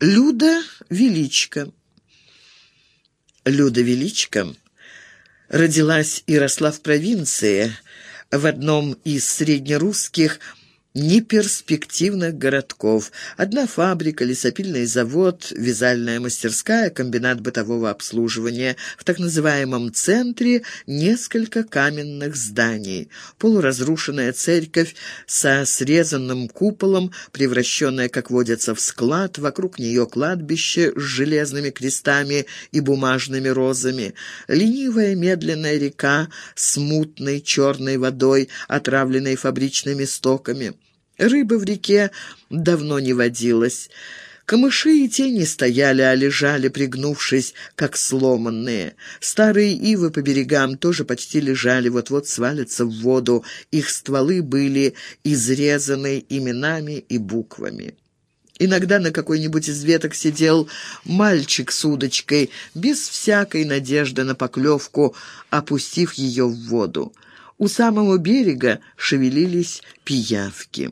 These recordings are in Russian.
Люда Величко. Люда Величко родилась и росла в провинции, в одном из среднерусских неперспективных городков. Одна фабрика, лесопильный завод, вязальная мастерская, комбинат бытового обслуживания. В так называемом центре несколько каменных зданий. Полуразрушенная церковь со срезанным куполом, превращенная, как водится, в склад, вокруг нее кладбище с железными крестами и бумажными розами. Ленивая медленная река с мутной черной водой, отравленной фабричными стоками. Рыбы в реке давно не водилось. Камыши и тени стояли, а лежали, пригнувшись, как сломанные. Старые ивы по берегам тоже почти лежали, вот-вот свалятся в воду. Их стволы были изрезаны именами и буквами. Иногда на какой-нибудь из веток сидел мальчик с удочкой, без всякой надежды на поклевку, опустив ее в воду. У самого берега шевелились пиявки.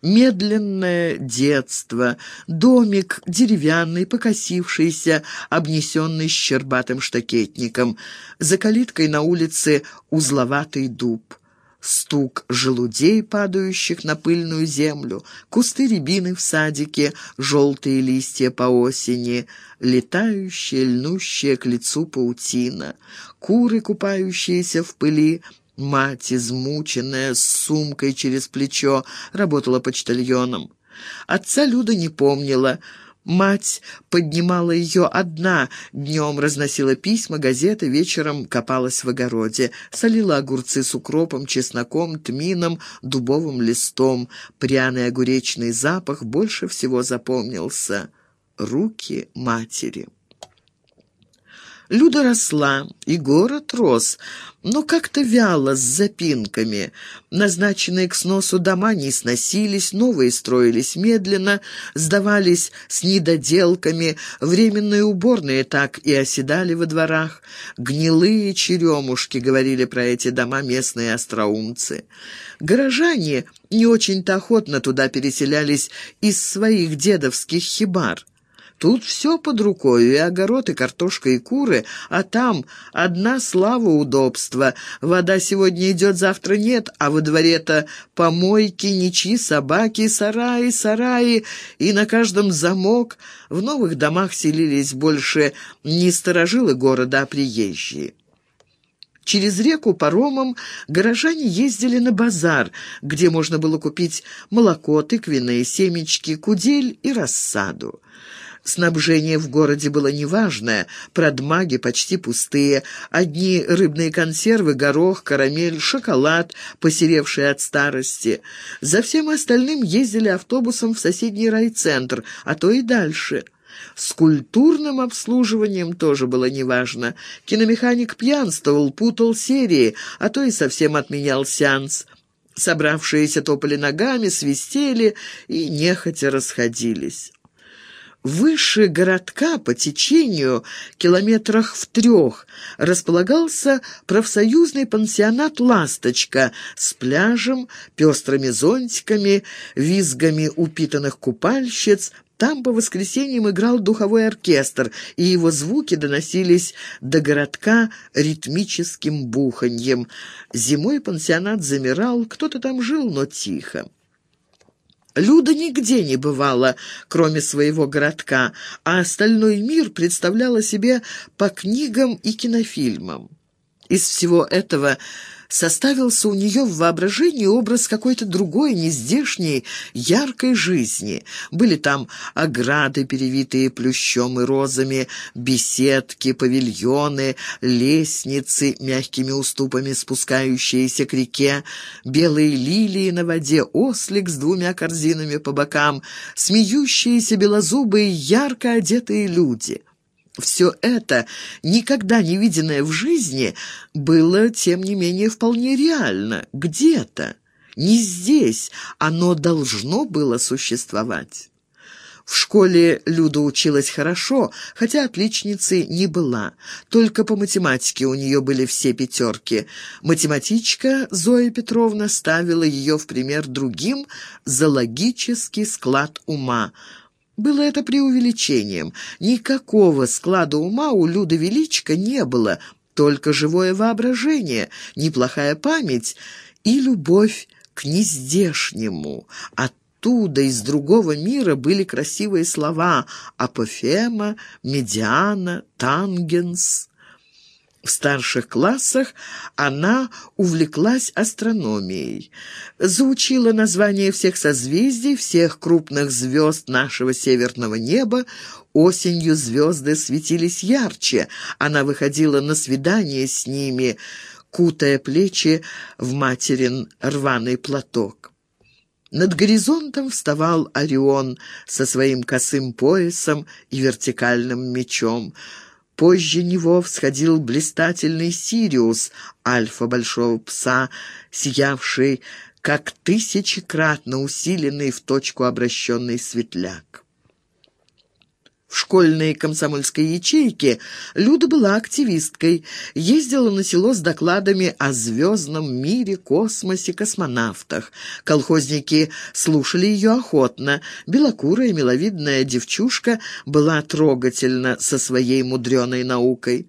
Медленное детство, домик деревянный, покосившийся, обнесенный щербатым штакетником, за калиткой на улице узловатый дуб, стук желудей, падающих на пыльную землю, кусты рябины в садике, желтые листья по осени, летающая, льнущая к лицу паутина, куры, купающиеся в пыли, Мать, измученная, с сумкой через плечо, работала почтальоном. Отца Люда не помнила. Мать поднимала ее одна, днем разносила письма, газеты, вечером копалась в огороде, солила огурцы с укропом, чесноком, тмином, дубовым листом. Пряный огуречный запах больше всего запомнился. Руки матери. Люда росла, и город рос, но как-то вяло, с запинками. Назначенные к сносу дома не сносились, новые строились медленно, сдавались с недоделками, временные уборные так и оседали во дворах. «Гнилые черемушки», — говорили про эти дома местные остроумцы. Горожане не очень-то охотно туда переселялись из своих дедовских хибар. Тут все под рукой, и огород, и картошка, и куры, а там одна слава удобства. Вода сегодня идет, завтра нет, а во дворе-то помойки, ничьи собаки, сараи, сараи, и на каждом замок. В новых домах селились больше не сторожилы города, а приезжие. Через реку паромом горожане ездили на базар, где можно было купить молоко, тыквенные семечки, кудель и рассаду. Снабжение в городе было неважное, продмаги почти пустые, одни рыбные консервы, горох, карамель, шоколад, посеревший от старости. За всем остальным ездили автобусом в соседний райцентр, а то и дальше. С культурным обслуживанием тоже было неважно. Киномеханик пьянствовал, путал серии, а то и совсем отменял сеанс. Собравшиеся топали ногами, свистели и нехотя расходились. Выше городка по течению, километрах в трех, располагался профсоюзный пансионат «Ласточка» с пляжем, пестрыми зонтиками, визгами упитанных купальщиц, там по воскресеньям играл духовой оркестр, и его звуки доносились до городка ритмическим буханьем. Зимой пансионат замирал, кто-то там жил, но тихо. Люда нигде не бывала, кроме своего городка, а остальной мир представляла себе по книгам и кинофильмам. Из всего этого составился у нее в воображении образ какой-то другой, нездешней, яркой жизни. Были там ограды, перевитые плющом и розами, беседки, павильоны, лестницы, мягкими уступами спускающиеся к реке, белые лилии на воде, ослик с двумя корзинами по бокам, смеющиеся белозубые, ярко одетые люди — все это, никогда не виденное в жизни, было, тем не менее, вполне реально, где-то. Не здесь оно должно было существовать. В школе Люда училась хорошо, хотя отличницей не была. Только по математике у нее были все пятерки. Математичка Зоя Петровна ставила ее в пример другим за логический склад ума – Было это преувеличением. Никакого склада ума у Люда Величко не было, только живое воображение, неплохая память и любовь к нездешнему. Оттуда, из другого мира, были красивые слова «апофема», «медиана», «тангенс». В старших классах она увлеклась астрономией, заучила названия всех созвездий, всех крупных звезд нашего северного неба. Осенью звезды светились ярче. Она выходила на свидание с ними, кутая плечи в материн рваный платок. Над горизонтом вставал Орион со своим косым поясом и вертикальным мечом — Позже него всходил блистательный Сириус, альфа большого пса, сиявший, как тысячекратно усиленный в точку обращенный светляк. В школьной комсомольской ячейке Люда была активисткой, ездила на село с докладами о звездном мире, космосе, космонавтах. Колхозники слушали ее охотно. Белокурая миловидная девчушка была трогательна со своей мудреной наукой.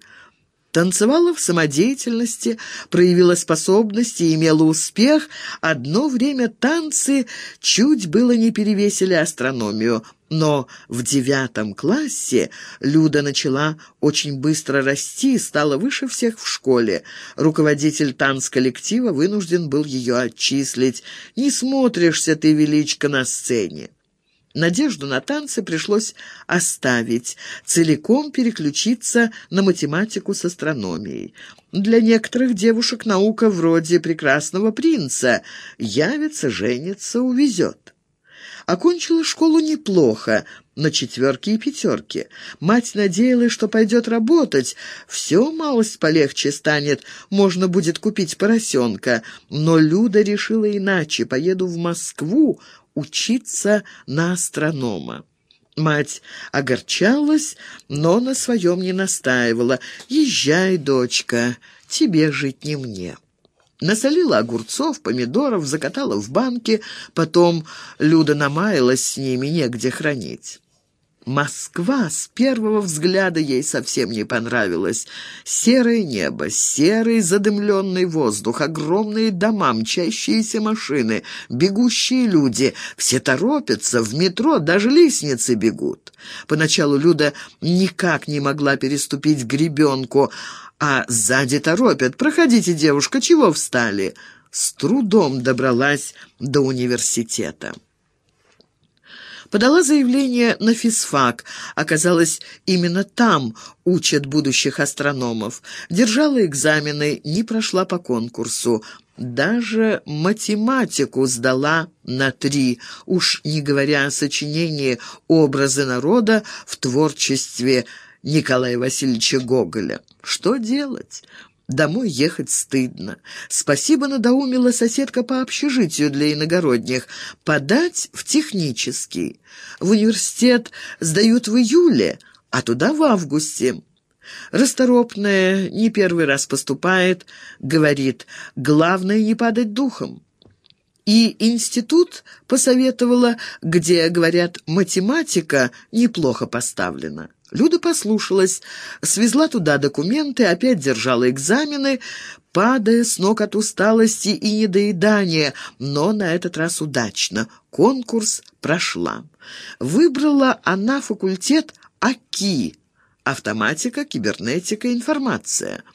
Танцевала в самодеятельности, проявила способности и имела успех. Одно время танцы чуть было не перевесили астрономию, но в девятом классе Люда начала очень быстро расти, стала выше всех в школе. Руководитель танц-коллектива вынужден был ее отчислить. «Не смотришься ты, величко, на сцене». Надежду на танцы пришлось оставить, целиком переключиться на математику с астрономией. Для некоторых девушек наука вроде «Прекрасного принца» явится, женится, увезет. Окончила школу неплохо, на четверки и пятерки. Мать надеялась, что пойдет работать. Все малость полегче станет, можно будет купить поросенка. Но Люда решила иначе. Поеду в Москву, учиться на астронома. Мать огорчалась, но на своем не настаивала. «Езжай, дочка, тебе жить не мне». Насолила огурцов, помидоров, закатала в банки, потом Люда намаялась с ними, негде хранить. Москва с первого взгляда ей совсем не понравилась. Серое небо, серый задымленный воздух, огромные дома, мчащиеся машины, бегущие люди. Все торопятся, в метро даже лестницы бегут. Поначалу Люда никак не могла переступить гребенку, а сзади торопят. «Проходите, девушка, чего встали?» С трудом добралась до университета. Подала заявление на физфак. Оказалось, именно там учат будущих астрономов. Держала экзамены, не прошла по конкурсу. Даже математику сдала на три, уж не говоря о сочинении «Образы народа» в творчестве Николая Васильевича Гоголя. Что делать? Домой ехать стыдно. Спасибо надоумила соседка по общежитию для иногородних. Подать в технический. В университет сдают в июле, а туда в августе. Расторопная не первый раз поступает, говорит, главное не падать духом. И институт посоветовала, где, говорят, математика неплохо поставлена. Люда послушалась, свезла туда документы, опять держала экзамены, падая с ног от усталости и недоедания, но на этот раз удачно. Конкурс прошла. Выбрала она факультет АКИ – автоматика, кибернетика, информация –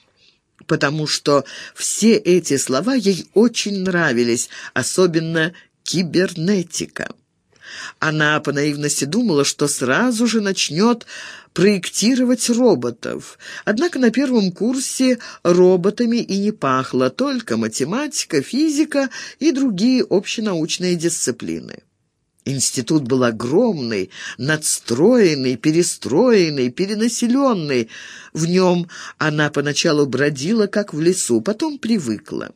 потому что все эти слова ей очень нравились, особенно кибернетика. Она по наивности думала, что сразу же начнет проектировать роботов. Однако на первом курсе роботами и не пахло, только математика, физика и другие общенаучные дисциплины. Институт был огромный, надстроенный, перестроенный, перенаселенный. В нем она поначалу бродила, как в лесу, потом привыкла.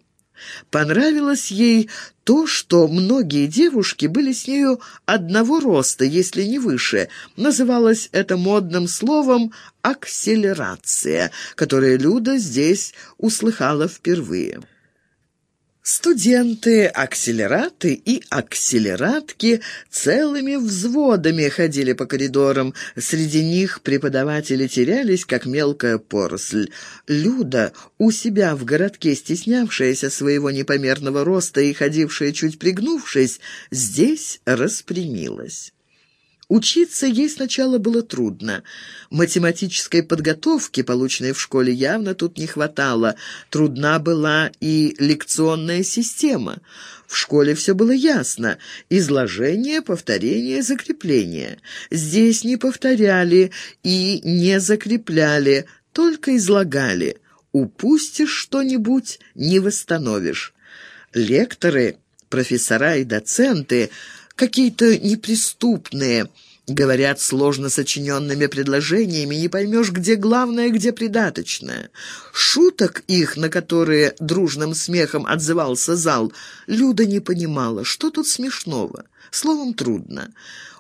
Понравилось ей то, что многие девушки были с нею одного роста, если не выше. Называлось это модным словом «акселерация», которое Люда здесь услыхала впервые. Студенты, акселераты и акселератки целыми взводами ходили по коридорам. Среди них преподаватели терялись, как мелкая поросль. Люда, у себя в городке стеснявшаяся своего непомерного роста и ходившая чуть пригнувшись, здесь распрямилась. Учиться ей сначала было трудно. Математической подготовки, полученной в школе, явно тут не хватало. Трудна была и лекционная система. В школе все было ясно. Изложение, повторение, закрепление. Здесь не повторяли и не закрепляли, только излагали. Упустишь что-нибудь — не восстановишь. Лекторы, профессора и доценты — какие-то неприступные, говорят сложно сочиненными предложениями, не поймешь, где главное, где придаточное. Шуток их, на которые дружным смехом отзывался зал, Люда не понимала, что тут смешного. Словом, трудно.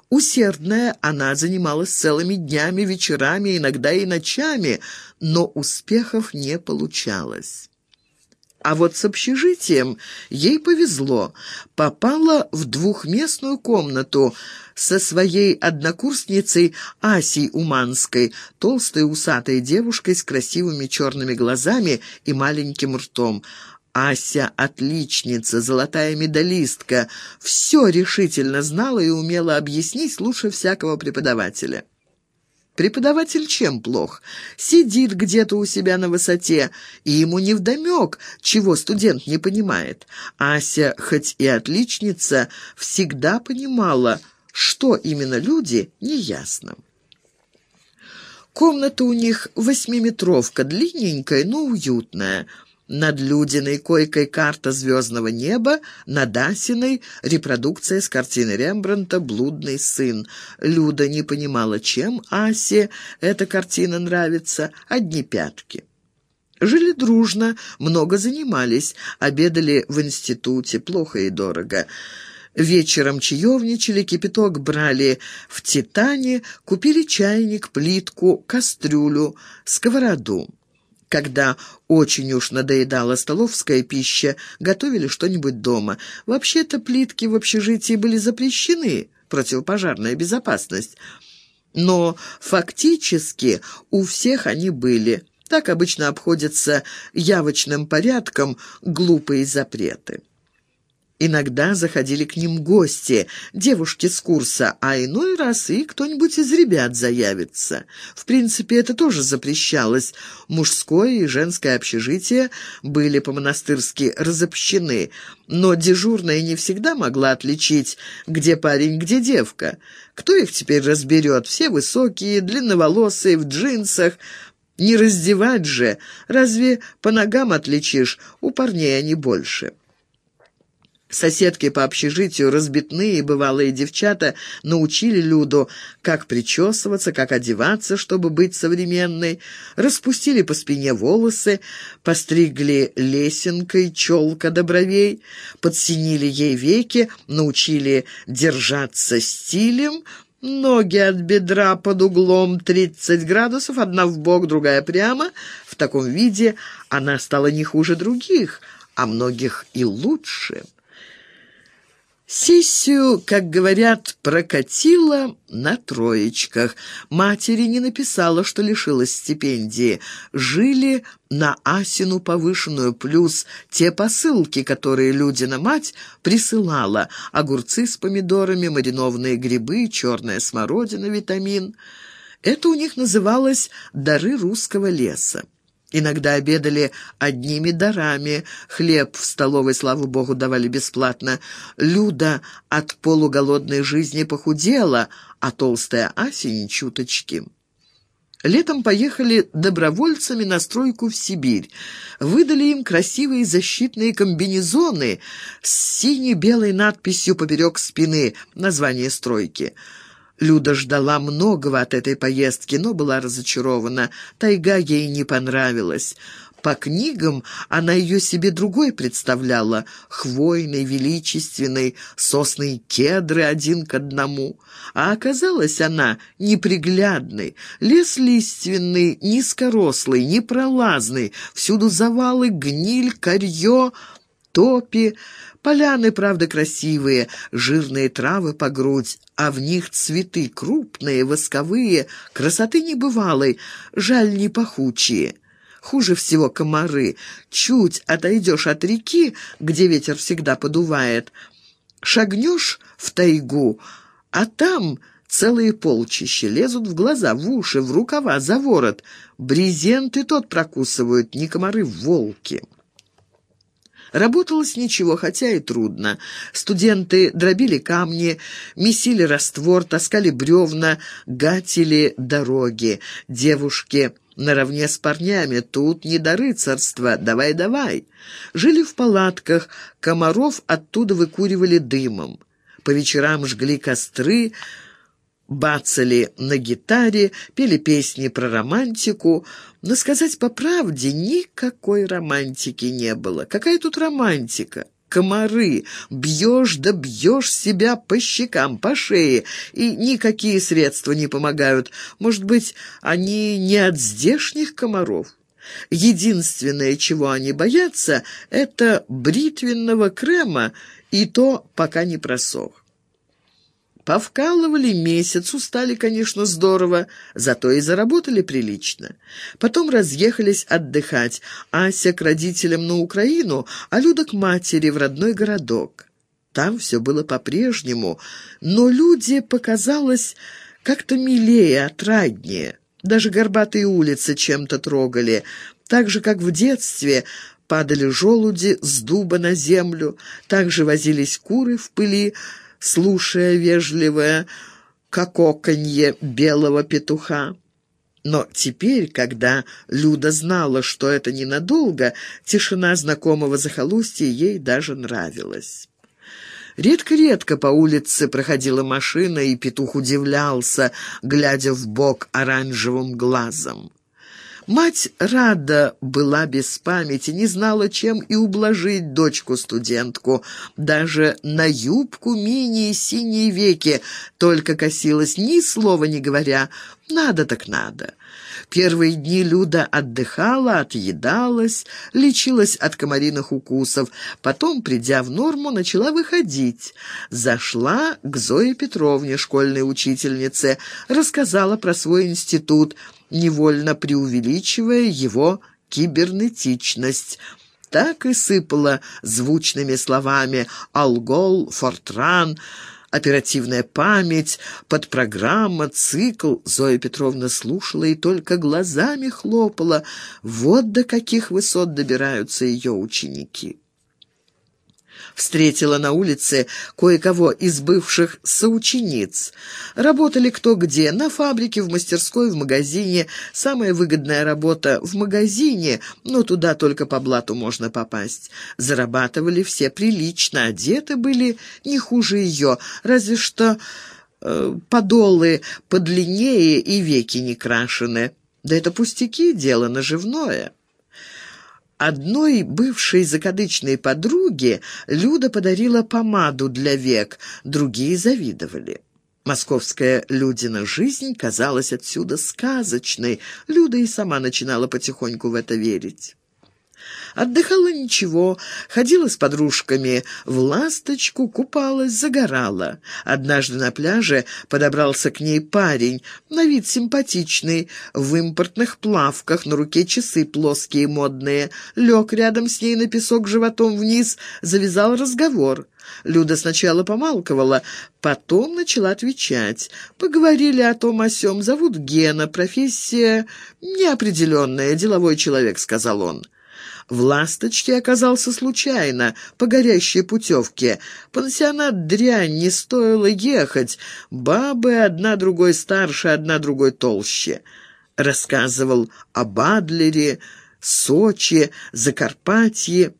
Усердная, она занималась целыми днями, вечерами, иногда и ночами, но успехов не получалось. А вот с общежитием ей повезло. Попала в двухместную комнату со своей однокурсницей Асей Уманской, толстой усатой девушкой с красивыми черными глазами и маленьким ртом. Ася — отличница, золотая медалистка, все решительно знала и умела объяснить лучше всякого преподавателя. Преподаватель чем плох? Сидит где-то у себя на высоте, и ему невдомек, чего студент не понимает. Ася, хоть и отличница, всегда понимала, что именно люди, неясно. Комната у них восьмиметровка, длинненькая, но уютная – над Людиной койкой карта звездного неба, над Асиной репродукция с картины Рембрандта «Блудный сын». Люда не понимала, чем Асе эта картина нравится, одни пятки. Жили дружно, много занимались, обедали в институте, плохо и дорого. Вечером чаевничали, кипяток брали в «Титане», купили чайник, плитку, кастрюлю, сковороду. Когда очень уж надоедала столовская пища, готовили что-нибудь дома. Вообще-то плитки в общежитии были запрещены, противопожарная безопасность. Но фактически у всех они были. Так обычно обходятся явочным порядком глупые запреты. Иногда заходили к ним гости, девушки с курса, а иной раз и кто-нибудь из ребят заявится. В принципе, это тоже запрещалось. Мужское и женское общежитие были по-монастырски разобщены, но дежурная не всегда могла отличить, где парень, где девка. Кто их теперь разберет? Все высокие, длинноволосые, в джинсах. Не раздевать же. Разве по ногам отличишь? У парней они больше. Соседки по общежитию, разбитные бывалые девчата, научили Люду, как причесываться, как одеваться, чтобы быть современной, распустили по спине волосы, постригли лесенкой челка до бровей, подсинили ей веки, научили держаться стилем, ноги от бедра под углом 30 градусов, одна в бок, другая прямо. В таком виде она стала не хуже других, а многих и лучше. Сессию, как говорят, прокатила на троечках. Матери не написала, что лишилась стипендии. Жили на Асину повышенную, плюс те посылки, которые Людина мать присылала. Огурцы с помидорами, маринованные грибы, черная смородина, витамин. Это у них называлось «дары русского леса». Иногда обедали одними дарами. Хлеб в столовой, слава богу, давали бесплатно. Люда от полуголодной жизни похудела, а толстая Ася ни чуточки. Летом поехали добровольцами на стройку в Сибирь. Выдали им красивые защитные комбинезоны с сине-белой надписью поперек спины, название стройки – Люда ждала многого от этой поездки, но была разочарована. Тайга ей не понравилась. По книгам она ее себе другой представляла. Хвойный, величественный, сосны кедры один к одному. А оказалась она неприглядной. Лес лиственный, низкорослый, непролазный. Всюду завалы, гниль, корье. топи, поляны, правда, красивые, жирные травы по грудь, а в них цветы крупные, восковые, красоты небывалой, жаль, не пахучие. Хуже всего комары. Чуть отойдешь от реки, где ветер всегда подувает, шагнешь в тайгу, а там целые полчища лезут в глаза, в уши, в рукава, за ворот. Брезент и тот прокусывают, не комары, волки. Работалось ничего, хотя и трудно. Студенты дробили камни, месили раствор, таскали бревна, гатили дороги. Девушки наравне с парнями, тут не до рыцарства, давай-давай. Жили в палатках, комаров оттуда выкуривали дымом. По вечерам жгли костры, бацали на гитаре, пели песни про романтику, но сказать по правде, никакой романтики не было. Какая тут романтика? комары, бьешь да бьешь себя по щекам, по шее, и никакие средства не помогают. Может быть, они не от здешних комаров? Единственное, чего они боятся, это бритвенного крема, и то пока не просох. Повкалывали месяц, устали, конечно, здорово, зато и заработали прилично. Потом разъехались отдыхать. Ася к родителям на Украину, а Люда к матери в родной городок. Там все было по-прежнему, но люди показалось как-то милее, отраднее. Даже горбатые улицы чем-то трогали. Так же, как в детстве, падали желуди с дуба на землю, так же возились куры в пыли, слушая вежливое кококанье белого петуха. Но теперь, когда Люда знала, что это ненадолго, тишина знакомого захолустья ей даже нравилась. Редко-редко по улице проходила машина, и петух удивлялся, глядя в бок оранжевым глазом. Мать рада была без памяти, не знала, чем и ублажить дочку-студентку. Даже на юбку мини синие веки только косилась, ни слова не говоря. Надо так надо. Первые дни Люда отдыхала, отъедалась, лечилась от комариных укусов. Потом, придя в норму, начала выходить. Зашла к Зое Петровне, школьной учительнице, рассказала про свой институт – невольно преувеличивая его кибернетичность. Так и сыпала звучными словами «Алгол», «Фортран», оперативная память, подпрограмма, цикл. Зоя Петровна слушала и только глазами хлопала. Вот до каких высот добираются ее ученики встретила на улице кое-кого из бывших соучениц. Работали кто где, на фабрике, в мастерской, в магазине. Самая выгодная работа в магазине, но туда только по блату можно попасть. Зарабатывали все прилично, одеты были не хуже ее, разве что э, подолы подлиннее и веки не крашены. Да это пустяки, дело наживное. Одной бывшей закадычной подруге Люда подарила помаду для век, другие завидовали. Московская Людина жизнь казалась отсюда сказочной. Люда и сама начинала потихоньку в это верить. Отдыхала ничего, ходила с подружками в ласточку, купалась, загорала. Однажды на пляже подобрался к ней парень, на вид симпатичный, в импортных плавках, на руке часы плоские модные. Лег рядом с ней на песок животом вниз, завязал разговор. Люда сначала помалковала, потом начала отвечать. Поговорили о том о сём. Зовут Гена, профессия неопределенная, деловой человек, сказал он. В «Ласточке» оказался случайно, по горящей путевке. Пансионат дрянь, не стоило ехать. Бабы одна другой старше, одна другой толще. Рассказывал о Бадлере, Сочи, Закарпатье.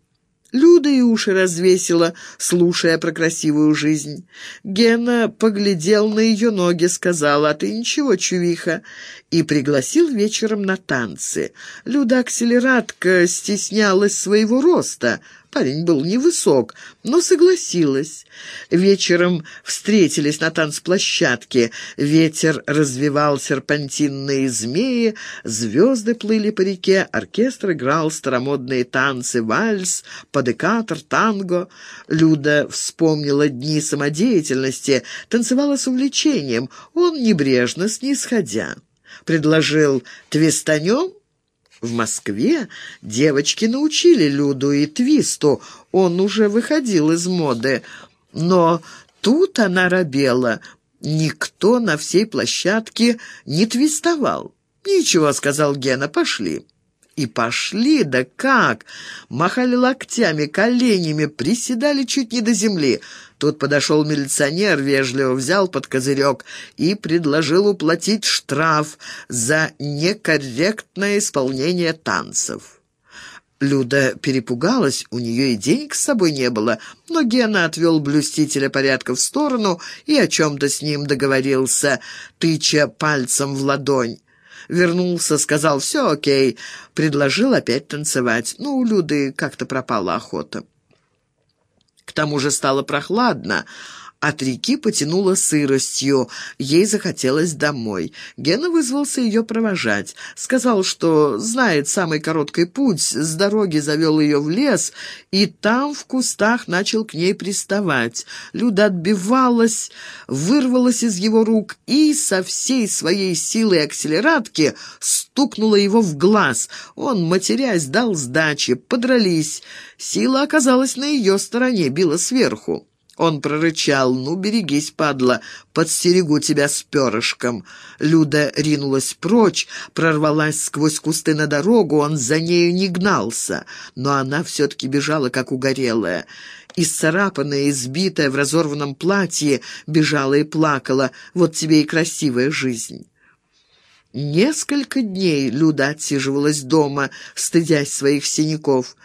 Люда и уши развесила, слушая про красивую жизнь. Гена поглядел на ее ноги, сказал, «А ты ничего, чувиха», и пригласил вечером на танцы. Люда акселератка стеснялась своего роста, Парень был невысок, но согласилась. Вечером встретились на танцплощадке. Ветер развивал серпантинные змеи, звезды плыли по реке, оркестр играл старомодные танцы, вальс, подекатор, танго. Люда вспомнила дни самодеятельности, танцевала с увлечением. Он небрежно, снисходя. Предложил «твистанем?» В Москве девочки научили Люду и Твисту, он уже выходил из моды. Но тут она робела. Никто на всей площадке не твистовал. «Ничего», — сказал Гена, — «пошли». И пошли, да как! Махали локтями, коленями, приседали чуть не до земли. Тут подошел милиционер, вежливо взял под козырек и предложил уплатить штраф за некорректное исполнение танцев. Люда перепугалась, у нее и денег с собой не было, но Гена отвел блюстителя порядка в сторону и о чем-то с ним договорился, тыча пальцем в ладонь. Вернулся, сказал «все окей», предложил опять танцевать. Ну, у Люды как-то пропала охота. К тому же стало прохладно, от реки потянуло сыростью. Ей захотелось домой. Гена вызвался ее провожать. Сказал, что знает самый короткий путь. С дороги завел ее в лес, и там в кустах начал к ней приставать. Люда отбивалась, вырвалась из его рук и со всей своей силой акселератки стукнула его в глаз. Он, матерясь, дал сдачи, подрались. Сила оказалась на ее стороне, била сверху. Он прорычал, «Ну, берегись, падла, подстерегу тебя с перышком». Люда ринулась прочь, прорвалась сквозь кусты на дорогу, он за нею не гнался, но она все-таки бежала, как угорелая. Исцарапанная, избитая в разорванном платье, бежала и плакала. «Вот тебе и красивая жизнь». Несколько дней Люда отсиживалась дома, стыдясь своих синяков.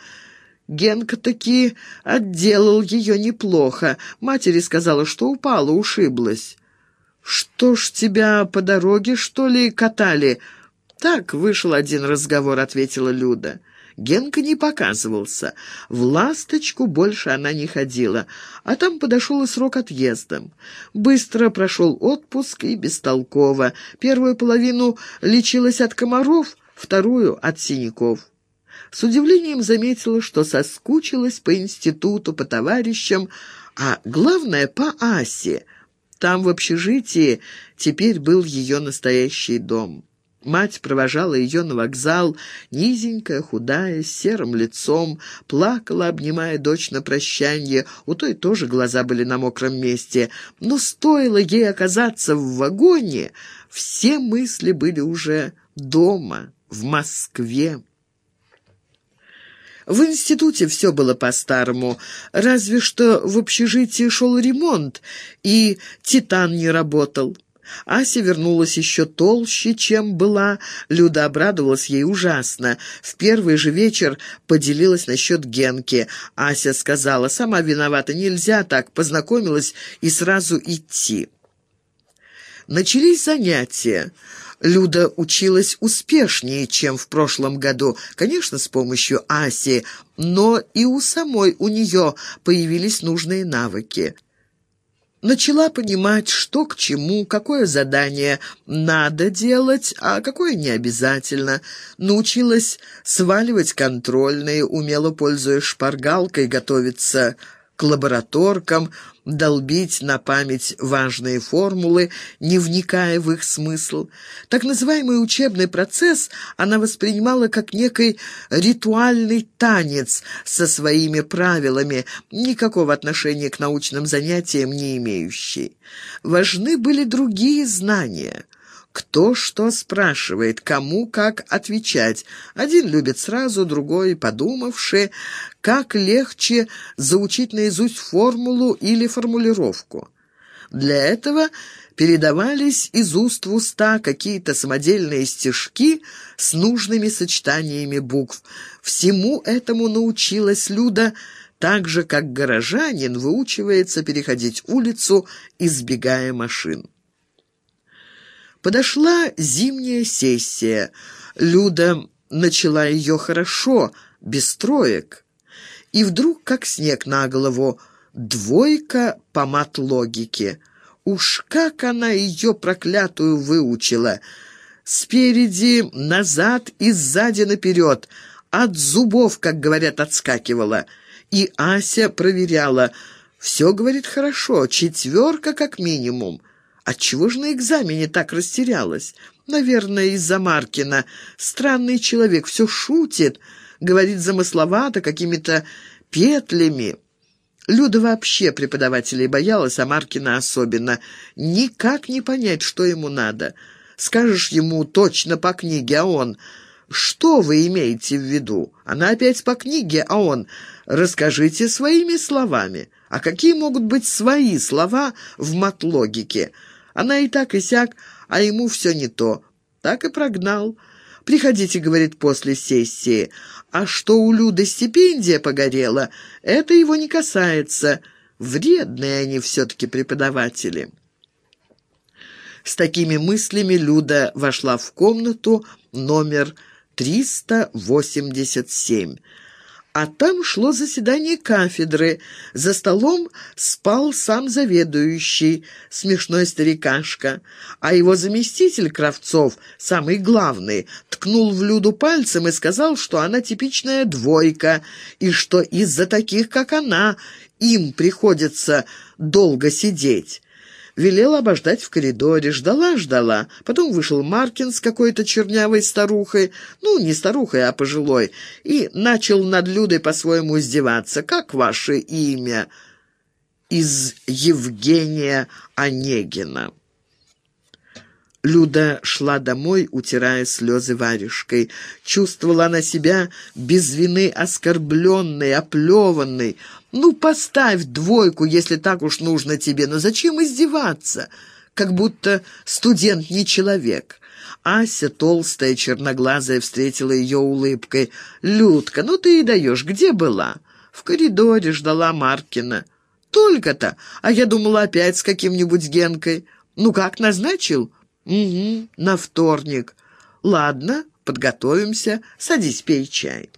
Генка таки отделал ее неплохо. Матери сказала, что упала, ушиблась. «Что ж тебя по дороге, что ли, катали?» «Так вышел один разговор», — ответила Люда. Генка не показывался. В «Ласточку» больше она не ходила, а там подошел и срок отъезда. Быстро прошел отпуск и бестолково. Первую половину лечилась от комаров, вторую — от синяков. С удивлением заметила, что соскучилась по институту, по товарищам, а главное — по Асе. Там, в общежитии, теперь был ее настоящий дом. Мать провожала ее на вокзал, низенькая, худая, с серым лицом, плакала, обнимая дочь на прощанье. У той тоже глаза были на мокром месте. Но стоило ей оказаться в вагоне, все мысли были уже дома, в Москве. В институте все было по-старому, разве что в общежитии шел ремонт, и «Титан» не работал. Ася вернулась еще толще, чем была. Люда обрадовалась ей ужасно. В первый же вечер поделилась насчет Генки. Ася сказала, «Сама виновата, нельзя так, познакомилась и сразу идти». Начались занятия. Люда училась успешнее, чем в прошлом году, конечно, с помощью Аси, но и у самой у нее появились нужные навыки. Начала понимать, что к чему, какое задание надо делать, а какое не обязательно. Научилась сваливать контрольные, умело пользуясь шпаргалкой, готовиться к лабораторкам, долбить на память важные формулы, не вникая в их смысл. Так называемый учебный процесс она воспринимала как некий ритуальный танец со своими правилами, никакого отношения к научным занятиям не имеющий. Важны были другие знания — кто что спрашивает, кому как отвечать. Один любит сразу, другой, подумавши, как легче заучить наизусть формулу или формулировку. Для этого передавались из уст в уста какие-то самодельные стишки с нужными сочетаниями букв. Всему этому научилась Люда так же, как горожанин выучивается переходить улицу, избегая машин. Подошла зимняя сессия. Люда начала ее хорошо, без троек. И вдруг, как снег на голову, двойка по мат-логике. Уж как она ее проклятую выучила! Спереди, назад и сзади наперед, от зубов, как говорят, отскакивала. И Ася проверяла. Все, говорит, хорошо, четверка как минимум. Отчего же на экзамене так растерялась? Наверное, из-за Маркина. Странный человек, все шутит, говорит замысловато, какими-то петлями. Люда вообще преподавателей боялась, а Маркина особенно. Никак не понять, что ему надо. Скажешь ему точно по книге, а он... Что вы имеете в виду? Она опять по книге, а он... Расскажите своими словами. А какие могут быть свои слова в матлогике? Она и так, и сяк, а ему все не то. Так и прогнал. «Приходите», — говорит, — «после сессии». А что у Люды стипендия погорела, это его не касается. Вредные они все-таки преподаватели. С такими мыслями Люда вошла в комнату номер 387. А там шло заседание кафедры. За столом спал сам заведующий, смешной старикашка. А его заместитель Кравцов, самый главный, ткнул в Люду пальцем и сказал, что она типичная двойка, и что из-за таких, как она, им приходится долго сидеть велела обождать в коридоре, ждала-ждала. Потом вышел Маркин с какой-то чернявой старухой, ну, не старухой, а пожилой, и начал над Людой по-своему издеваться. «Как ваше имя?» «Из Евгения Онегина». Люда шла домой, утирая слезы варежкой. Чувствовала она себя без вины оскорбленной, оплеванной. «Ну, поставь двойку, если так уж нужно тебе, но зачем издеваться?» Как будто студент не человек. Ася, толстая, черноглазая, встретила ее улыбкой. «Людка, ну ты и даешь, где была?» «В коридоре ждала Маркина». «Только-то, а я думала опять с каким-нибудь Генкой. Ну как, назначил?» «Угу, на вторник. Ладно, подготовимся. Садись, пей чай».